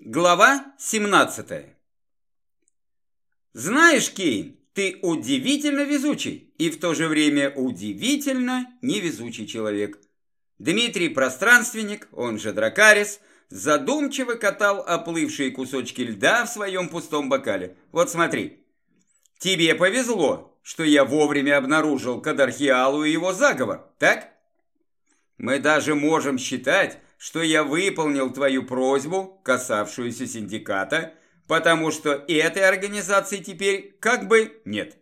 Глава 17 Знаешь, Кейн, ты удивительно везучий и в то же время удивительно невезучий человек. Дмитрий Пространственник, он же Дракарис, задумчиво катал оплывшие кусочки льда в своем пустом бокале. Вот смотри, тебе повезло, что я вовремя обнаружил Кадархиалу и его заговор, так? Мы даже можем считать, что я выполнил твою просьбу, касавшуюся синдиката, потому что этой организации теперь как бы нет.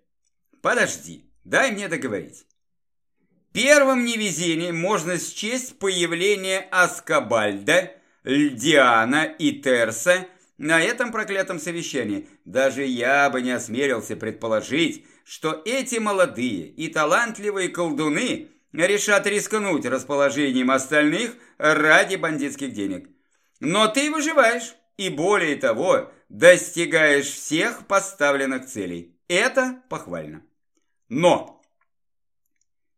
Подожди, дай мне договорить. Первым невезением можно счесть появление Аскабальда, Льдиана и Терса на этом проклятом совещании. Даже я бы не осмелился предположить, что эти молодые и талантливые колдуны решат рискнуть расположением остальных ради бандитских денег. Но ты выживаешь и более того, достигаешь всех поставленных целей. Это похвально. Но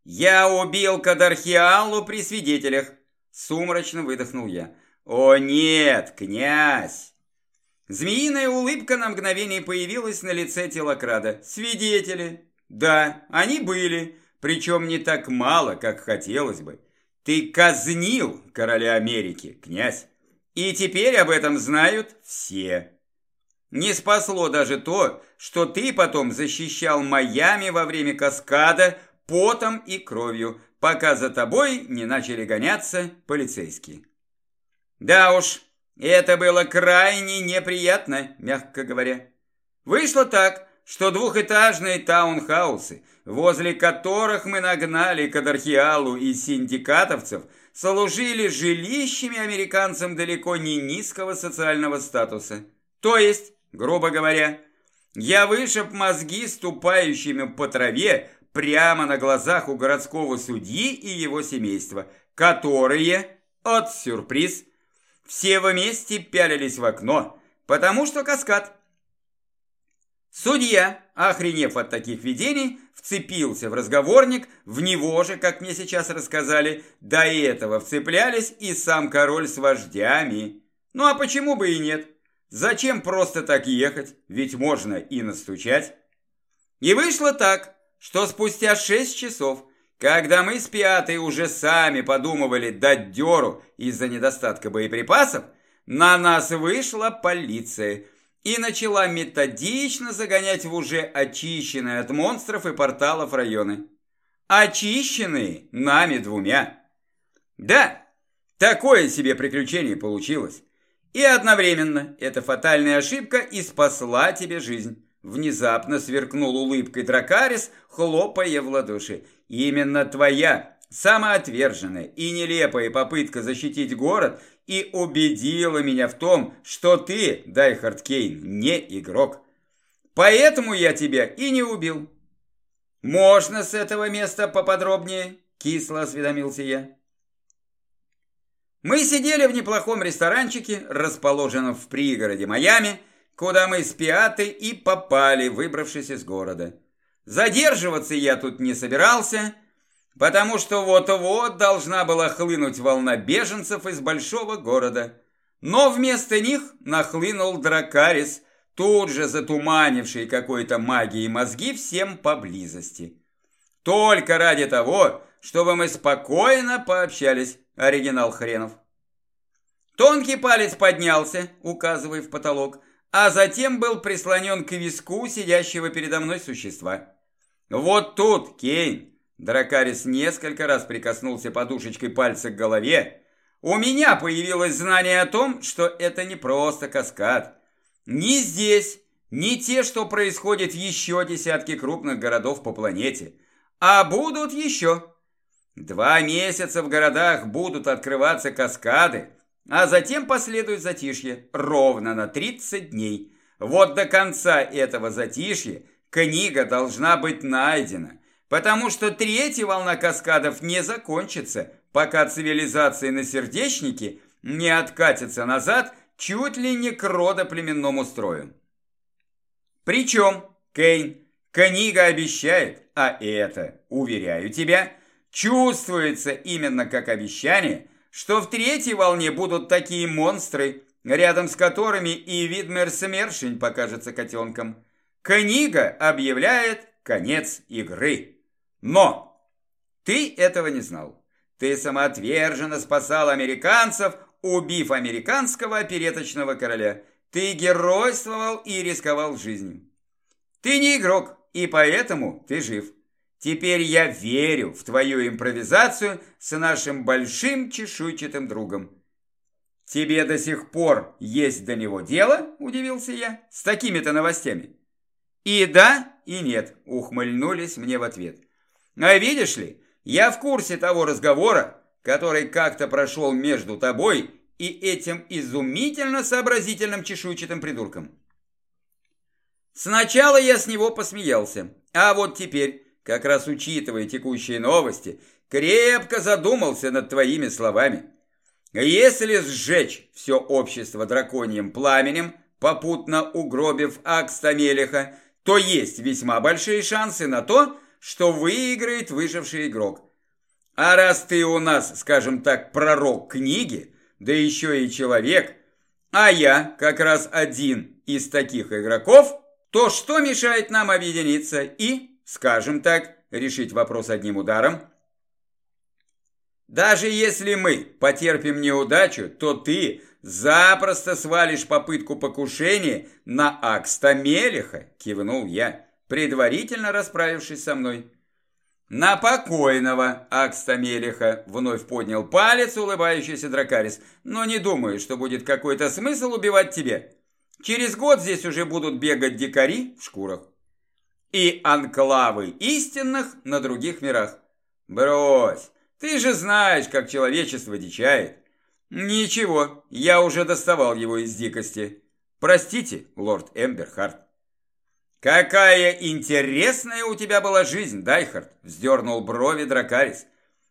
я убил Кадархиалу при свидетелях, сумрачно выдохнул я. О нет, князь! Змеиная улыбка на мгновение появилась на лице телокрада. Свидетели? Да, они были, причем не так мало, как хотелось бы. Ты казнил короля Америки, князь. И теперь об этом знают все. Не спасло даже то, что ты потом защищал Майами во время каскада потом и кровью, пока за тобой не начали гоняться полицейские. Да уж, это было крайне неприятно, мягко говоря. Вышло так, что двухэтажные таунхаусы, возле которых мы нагнали Кадархиалу и синдикатовцев, служили жилищами американцам далеко не низкого социального статуса. То есть, грубо говоря, я вышиб мозги ступающими по траве прямо на глазах у городского судьи и его семейства, которые, от сюрприз, все вместе пялились в окно, потому что каскад – Судья, охренев от таких видений, вцепился в разговорник, в него же, как мне сейчас рассказали, до этого вцеплялись и сам король с вождями. Ну а почему бы и нет? Зачем просто так ехать? Ведь можно и настучать. И вышло так, что спустя шесть часов, когда мы с Пиатой уже сами подумывали дать дёру из-за недостатка боеприпасов, на нас вышла полиция – и начала методично загонять в уже очищенные от монстров и порталов районы. Очищенные нами двумя. Да, такое себе приключение получилось. И одновременно эта фатальная ошибка и спасла тебе жизнь. Внезапно сверкнул улыбкой Дракарис, хлопая в ладоши. Именно твоя, самоотверженная и нелепая попытка защитить город и убедила меня в том, что ты, Дайхард Кейн, не игрок. Поэтому я тебя и не убил. Можно с этого места поподробнее? Кисло осведомился я. Мы сидели в неплохом ресторанчике, расположенном в пригороде Майами, куда мы с Пиатой и попали, выбравшись из города. Задерживаться я тут не собирался, потому что вот-вот должна была хлынуть волна беженцев из большого города. Но вместо них нахлынул Дракарис, тут же затуманивший какой-то магией мозги всем поблизости. Только ради того, чтобы мы спокойно пообщались, оригинал хренов. Тонкий палец поднялся, указывая в потолок, а затем был прислонен к виску сидящего передо мной существа. Вот тут, Кейн, Дракарис несколько раз прикоснулся подушечкой пальца к голове. У меня появилось знание о том, что это не просто каскад. Ни здесь, ни те, что происходит в еще десятки крупных городов по планете. А будут еще. Два месяца в городах будут открываться каскады, а затем последует затишье ровно на 30 дней. Вот до конца этого затишья книга должна быть найдена. Потому что третья волна каскадов не закончится, пока цивилизация на сердечнике не откатится назад чуть ли не к родоплеменному строю. Причем, Кейн, книга обещает, а это, уверяю тебя, чувствуется именно как обещание, что в третьей волне будут такие монстры, рядом с которыми и Видмер Смершень покажется котенком. Книга объявляет конец игры. Но ты этого не знал. Ты самоотверженно спасал американцев, убив американского опереточного короля. Ты геройствовал и рисковал жизнью. Ты не игрок, и поэтому ты жив. Теперь я верю в твою импровизацию с нашим большим чешуйчатым другом. Тебе до сих пор есть до него дело, удивился я, с такими-то новостями. И да, и нет, ухмыльнулись мне в ответ. А видишь ли, я в курсе того разговора, который как-то прошел между тобой и этим изумительно сообразительным чешуйчатым придурком. Сначала я с него посмеялся, а вот теперь, как раз учитывая текущие новости, крепко задумался над твоими словами. Если сжечь все общество драконьим пламенем, попутно угробив Акста Мелеха, то есть весьма большие шансы на то, что выиграет выживший игрок. А раз ты у нас, скажем так, пророк книги, да еще и человек, а я как раз один из таких игроков, то что мешает нам объединиться и, скажем так, решить вопрос одним ударом? Даже если мы потерпим неудачу, то ты запросто свалишь попытку покушения на Акста Мелеха, кивнул я, предварительно расправившись со мной. На покойного Акста Мелеха вновь поднял палец улыбающийся Дракарис, но не думаю, что будет какой-то смысл убивать тебя. Через год здесь уже будут бегать дикари в шкурах. И анклавы истинных на других мирах. Брось, ты же знаешь, как человечество дичает. Ничего, я уже доставал его из дикости. Простите, лорд Эмберхарт. Какая интересная у тебя была жизнь, Дайхард, вздернул брови Дракарис.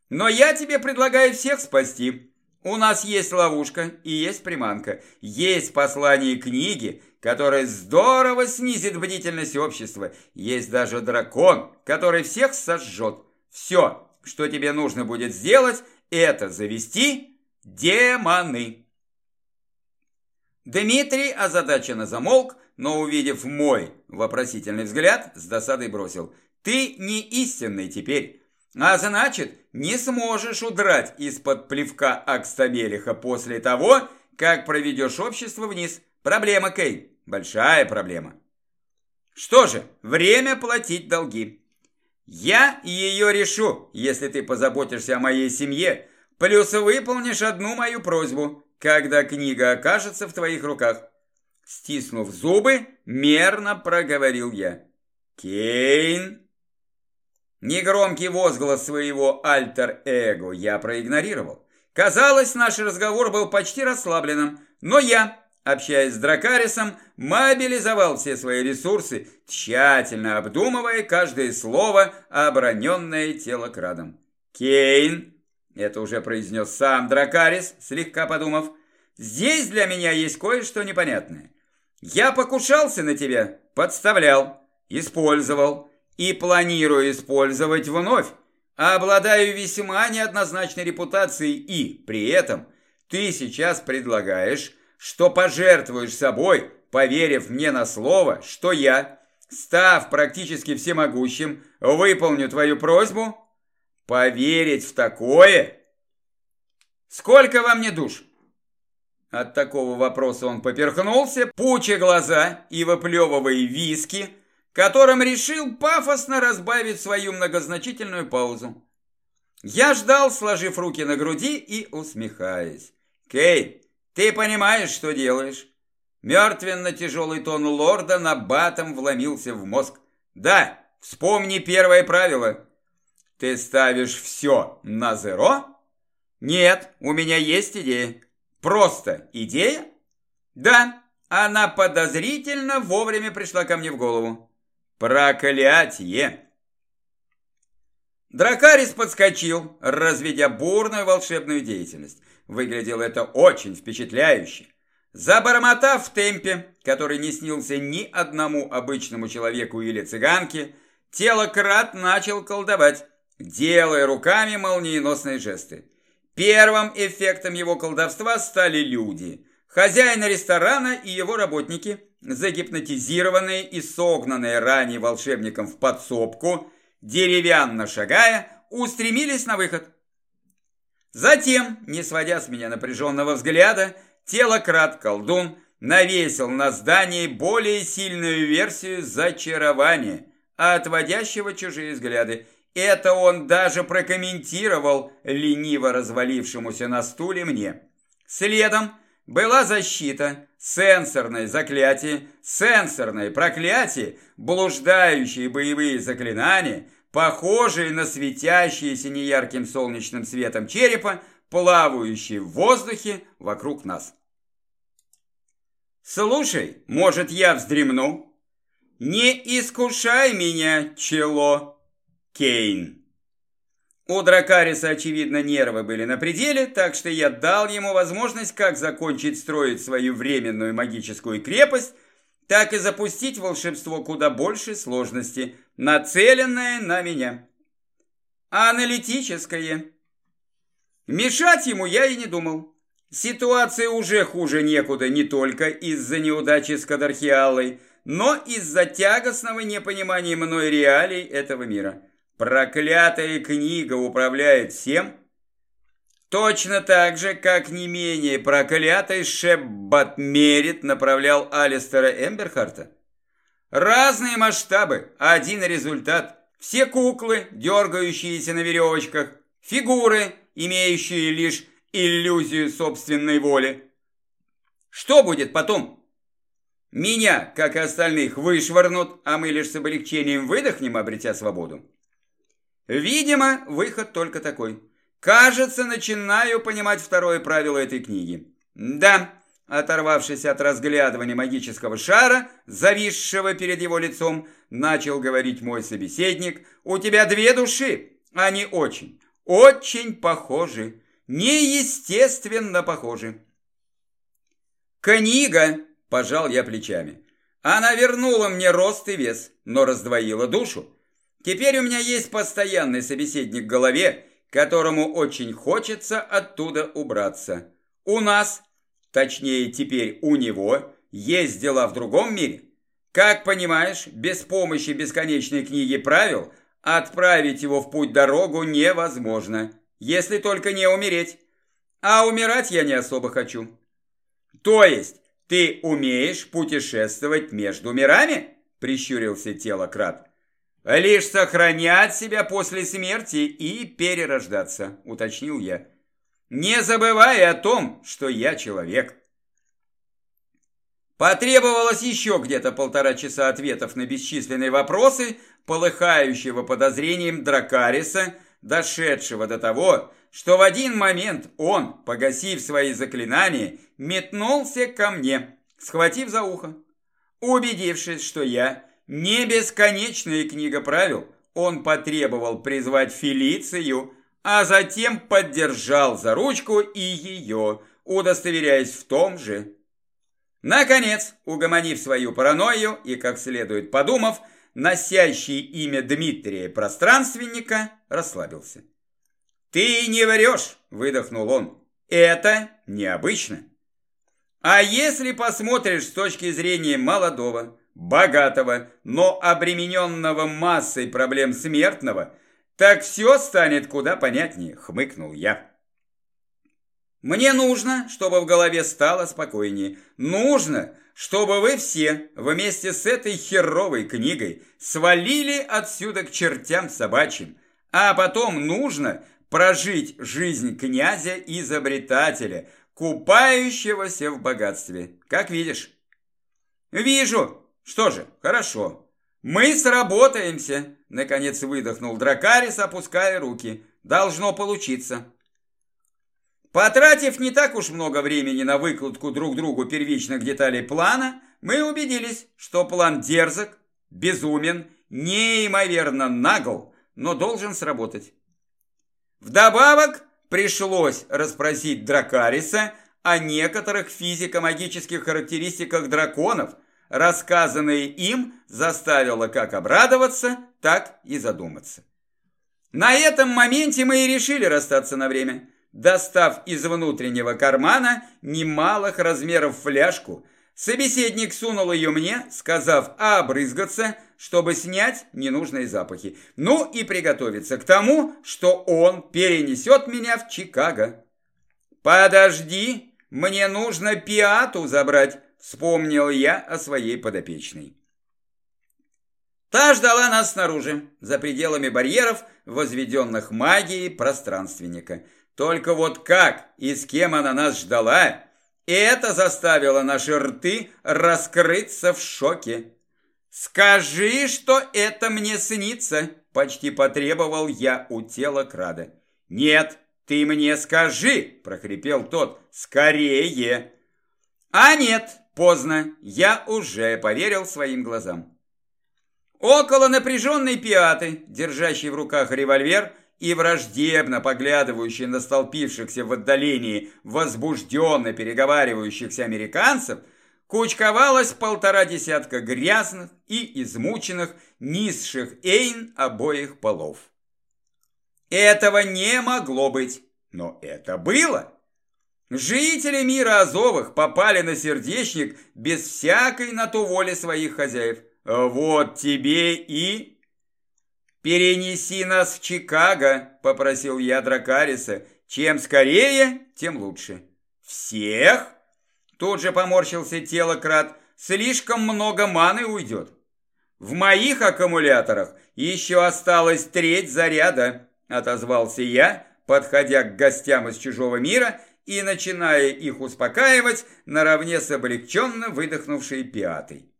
Но я тебе предлагаю всех спасти. У нас есть ловушка и есть приманка. Есть послание книги, которое здорово снизит бдительность общества. Есть даже дракон, который всех сожжет. Все, что тебе нужно будет сделать, это завести демоны. Дмитрий озадаченно замолк, но, увидев мой вопросительный взгляд, с досадой бросил. «Ты не истинный теперь. А значит, не сможешь удрать из-под плевка Акстабелиха после того, как проведешь общество вниз. Проблема, Кей, большая проблема. Что же, время платить долги. Я ее решу, если ты позаботишься о моей семье, плюс выполнишь одну мою просьбу, когда книга окажется в твоих руках. Стиснув зубы, мерно проговорил я. Кейн Негромкий возглас своего альтер-эго я проигнорировал. Казалось, наш разговор был почти расслабленным, но я, общаясь с Дракарисом, мобилизовал все свои ресурсы, тщательно обдумывая каждое слово, обороненное тело крадом. «Кейн», — это уже произнес сам Дракарис, слегка подумав, «здесь для меня есть кое-что непонятное. Я покушался на тебя, подставлял, использовал» и планирую использовать вновь. Обладаю весьма неоднозначной репутацией и, при этом, ты сейчас предлагаешь, что пожертвуешь собой, поверив мне на слово, что я, став практически всемогущим, выполню твою просьбу? Поверить в такое? Сколько во мне душ? От такого вопроса он поперхнулся, пуча глаза и выплевывая виски, которым решил пафосно разбавить свою многозначительную паузу. Я ждал, сложив руки на груди и усмехаясь. «Кей, ты понимаешь, что делаешь?» Мертвенно-тяжелый тон лорда на батом вломился в мозг. «Да, вспомни первое правило. Ты ставишь все на зеро?» «Нет, у меня есть идея». «Просто идея?» «Да, она подозрительно вовремя пришла ко мне в голову». Проклятие! Дракарис подскочил, разведя бурную волшебную деятельность. Выглядело это очень впечатляюще. Забормотав в темпе, который не снился ни одному обычному человеку или цыганке, тело крат начал колдовать, делая руками молниеносные жесты. Первым эффектом его колдовства стали люди. Хозяин ресторана и его работники, загипнотизированные и согнанные ранее волшебником в подсобку, деревянно шагая, устремились на выход. Затем, не сводя с меня напряженного взгляда, телократ-колдун навесил на здании более сильную версию зачарования, отводящего чужие взгляды. Это он даже прокомментировал лениво развалившемуся на стуле мне. Следом была защита, сенсорное заклятие, сенсорное проклятие, блуждающие боевые заклинания, похожие на светящиеся неярким солнечным светом черепа, плавающие в воздухе вокруг нас. «Слушай, может, я вздремну?» «Не искушай меня, чело, Кейн!» У Дракариса, очевидно, нервы были на пределе, так что я дал ему возможность как закончить строить свою временную магическую крепость, так и запустить волшебство куда большей сложности, нацеленное на меня. Аналитическое. Мешать ему я и не думал. Ситуация уже хуже некуда не только из-за неудачи с Кадархиалой, но из-за тягостного непонимания мной реалий этого мира. Проклятая книга управляет всем, точно так же, как не менее проклятый Шеббат Мерит направлял Алистера Эмберхарта. Разные масштабы, один результат. Все куклы, дергающиеся на веревочках, фигуры, имеющие лишь иллюзию собственной воли. Что будет потом? Меня, как и остальных, вышвырнут, а мы лишь с облегчением выдохнем, обретя свободу. Видимо, выход только такой. Кажется, начинаю понимать второе правило этой книги. Да, оторвавшись от разглядывания магического шара, зависшего перед его лицом, начал говорить мой собеседник, «У тебя две души, они очень, очень похожи, неестественно похожи». «Книга!» – пожал я плечами. «Она вернула мне рост и вес, но раздвоила душу. Теперь у меня есть постоянный собеседник в голове, которому очень хочется оттуда убраться. У нас, точнее теперь у него, есть дела в другом мире. Как понимаешь, без помощи бесконечной книги правил отправить его в путь-дорогу невозможно, если только не умереть. А умирать я не особо хочу. То есть, ты умеешь путешествовать между мирами? Прищурился тело крат. «Лишь сохранять себя после смерти и перерождаться», – уточнил я. «Не забывай о том, что я человек». Потребовалось еще где-то полтора часа ответов на бесчисленные вопросы, полыхающего подозрением Дракариса, дошедшего до того, что в один момент он, погасив свои заклинания, метнулся ко мне, схватив за ухо. Убедившись, что я не бесконечная книга правил, он потребовал призвать Фелицию, а затем поддержал за ручку и ее, удостоверяясь в том же. Наконец, угомонив свою паранойю и, как следует подумав, носящий имя Дмитрия пространственника, расслабился. «Ты не врешь!» – выдохнул он. «Это необычно!» А если посмотришь с точки зрения молодого, богатого, но обремененного массой проблем смертного, так все станет куда понятнее, хмыкнул я. Мне нужно, чтобы в голове стало спокойнее. Нужно, чтобы вы все вместе с этой херовой книгой свалили отсюда к чертям собачьим. А потом нужно прожить жизнь князя-изобретателя, купающегося в богатстве. Как видишь? Вижу, что же, хорошо. Мы сработаемся, наконец выдохнул Дракарис, опуская руки. Должно получиться. Потратив не так уж много времени на выкладку друг другу первичных деталей плана, мы убедились, что план дерзок, безумен, неимоверно нагл, но должен сработать. Вдобавок пришлось расспросить Дракариса о некоторых физико-магических характеристиках драконов – рассказанное им заставило как обрадоваться, так и задуматься. На этом моменте мы и решили расстаться на время. достав из внутреннего кармана немалых размеров фляжку. Собеседник сунул ее мне, сказав обрызгаться, чтобы снять ненужные запахи. Ну и приготовиться к тому, что он перенесет меня в Чикаго. «Подожди, мне нужно пиату забрать», – вспомнил я о своей подопечной. Та ждала нас снаружи, за пределами барьеров, возведенных магией пространственника. Только вот как и с кем она нас ждала, это заставило наши рты раскрыться в шоке. «Скажи, что это мне снится!» – почти потребовал я у тела Крада. «Нет, ты мне скажи!» – прохрипел тот. «Скорее!» «А нет, поздно, я уже поверил своим глазам». Около напряженной пиаты, держащей в руках револьвер и враждебно поглядывающей на столпившихся в отдалении возбужденно переговаривающихся американцев, кучковалось полтора десятка грязных и измученных низших эйн обоих полов. Этого не могло быть, но это было. Жители мира Азовых попали на сердечник без всякой на то воли своих хозяев. Вот тебе и... «Перенеси нас в Чикаго», – попросил я Дракариса. «Чем скорее, тем лучше». «Всех?» – тут же поморщился телократ. «Слишком много маны уйдет». «В моих аккумуляторах еще осталась треть заряда», – отозвался я, подходя к гостям из чужого мира и начиная их успокаивать наравне с облегченно выдохнувшей пиатой.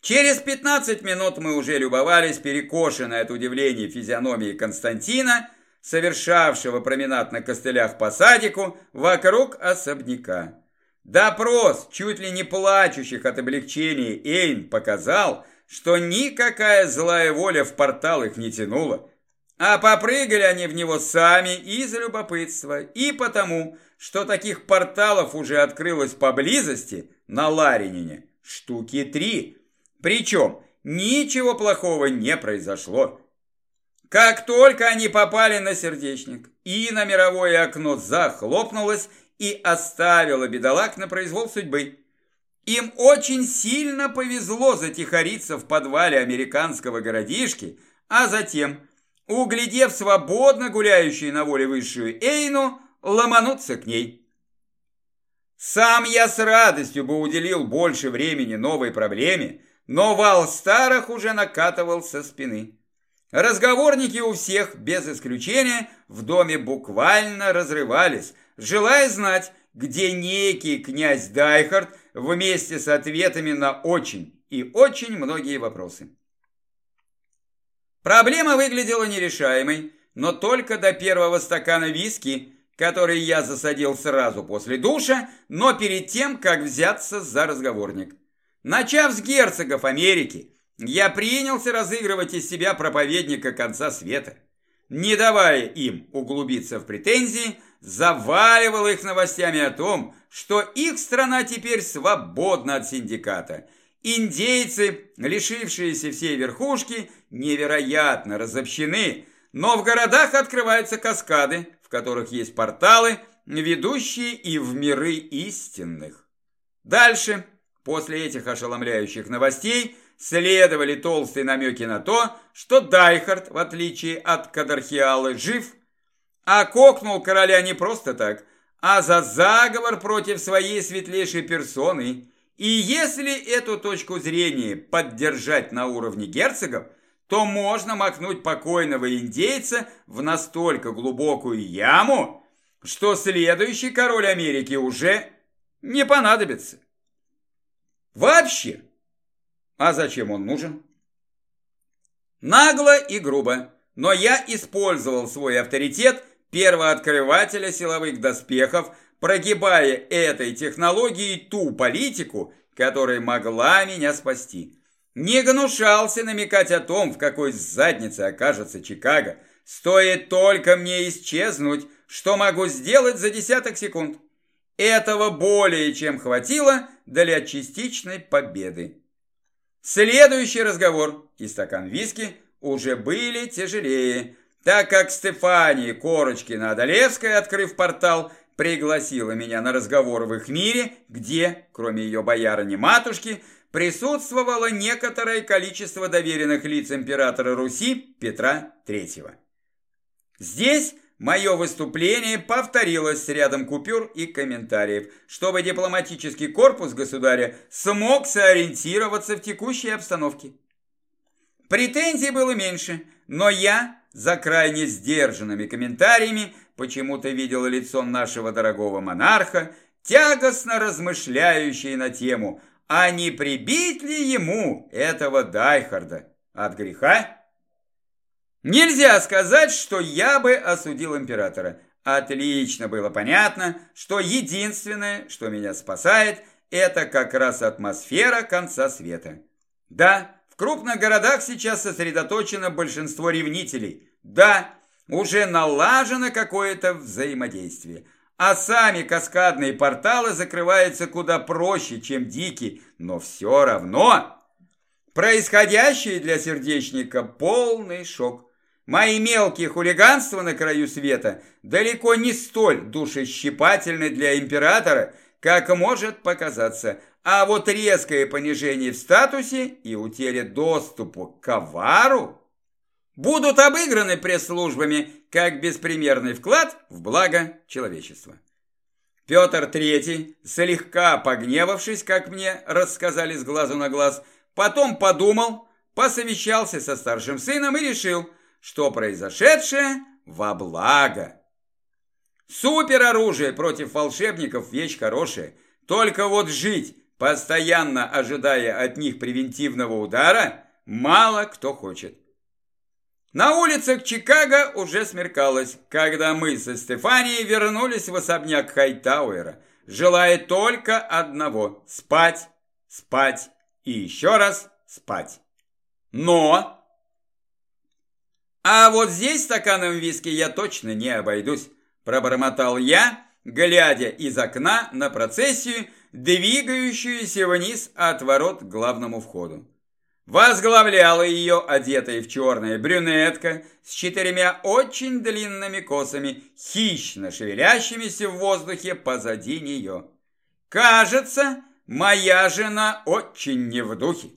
Через 15 минут мы уже любовались перекошенной от удивления физиономией Константина, совершавшего променад на костылях по садику вокруг особняка. Допрос чуть ли не плачущих от облегчения Эйн показал, что никакая злая воля в портал их не тянула, а попрыгали они в него сами из любопытства и потому, что таких порталов уже открылось поблизости на Ларинине штуки три – причем ничего плохого не произошло. Как только они попали на сердечник, и на мировое окно захлопнулось и оставило бедолаг на произвол судьбы. Им очень сильно повезло затихариться в подвале американского городишки, а затем, углядев свободно гуляющую на воле высшую Эйну, ломануться к ней. Сам я с радостью бы уделил больше времени новой проблеме, но вал старых уже накатывал со спины. Разговорники у всех, без исключения, в доме буквально разрывались, желая знать, где некий князь Дайхард вместе с ответами на очень и очень многие вопросы. Проблема выглядела нерешаемой, но только до первого стакана виски, который я засадил сразу после душа, но перед тем, как взяться за разговорник. Начав с герцогов Америки, я принялся разыгрывать из себя проповедника конца света. Не давая им углубиться в претензии, заваливал их новостями о том, что их страна теперь свободна от синдиката. Индейцы, лишившиеся всей верхушки, невероятно разобщены, но в городах открываются каскады, в которых есть порталы, ведущие и в миры истинных. Дальше После этих ошеломляющих новостей следовали толстые намеки на то, что Дайхард, в отличие от Кадархиалы, жив, а кокнул короля не просто так, а за заговор против своей светлейшей персоны. И если эту точку зрения поддержать на уровне герцогов, то можно макнуть покойного индейца в настолько глубокую яму, что следующий король Америки уже не понадобится. Вообще. А зачем он нужен? Нагло и грубо, но я использовал свой авторитет первооткрывателя силовых доспехов, прогибая этой технологией ту политику, которая могла меня спасти. Не гнушался намекать о том, в какой заднице окажется Чикаго. Стоит только мне исчезнуть, что могу сделать за десяток секунд. Этого более чем хватило для частичной победы. Следующий разговор и стакан виски уже были тяжелее, так как Стефания Корочкина-Адалевская, открыв портал, пригласила меня на разговор в их мире, где, кроме ее боярыни-матушки, присутствовало некоторое количество доверенных лиц императора Руси Петра III. Здесь мое выступление повторилось с рядом купюр и комментариев, чтобы дипломатический корпус государя смог сориентироваться в текущей обстановке. Претензий было меньше, но я за крайне сдержанными комментариями почему-то видел лицо нашего дорогого монарха, тягостно размышляющее на тему – а не прибить ли ему этого Дайхарда от греха? Нельзя сказать, что я бы осудил императора. Отлично было понятно, что единственное, что меня спасает, это как раз атмосфера конца света. Да, в крупных городах сейчас сосредоточено большинство ревнителей. Да, уже налажено какое-то взаимодействие. А сами каскадные порталы закрываются куда проще, чем дикие, но все равно. Происходящее для сердечника полный шок. Мои мелкие хулиганства на краю света далеко не столь душещипательны для императора, как может показаться, а вот резкое понижение в статусе и утеря доступа к ковару будут обыграны пресс-службами как беспримерный вклад в благо человечества. Петр III, слегка погневавшись, как мне рассказали с глазу на глаз, потом подумал, посовещался со старшим сыном и решил, что произошедшее во благо. Супероружие против волшебников – вещь хорошая, только вот жить, постоянно ожидая от них превентивного удара, мало кто хочет. На улицах Чикаго уже смеркалось, когда мы со Стефанией вернулись в особняк Хайтауэра, желая только одного – спать, спать и еще раз спать. Но... А вот здесь стаканом виски я точно не обойдусь, пробормотал я, глядя из окна на процессию, двигающуюся вниз от ворот к главному входу. Возглавляла ее одетая в черное брюнетка с четырьмя очень длинными косами, хищно шевелящимися в воздухе позади нее. Кажется, моя жена очень не в духе.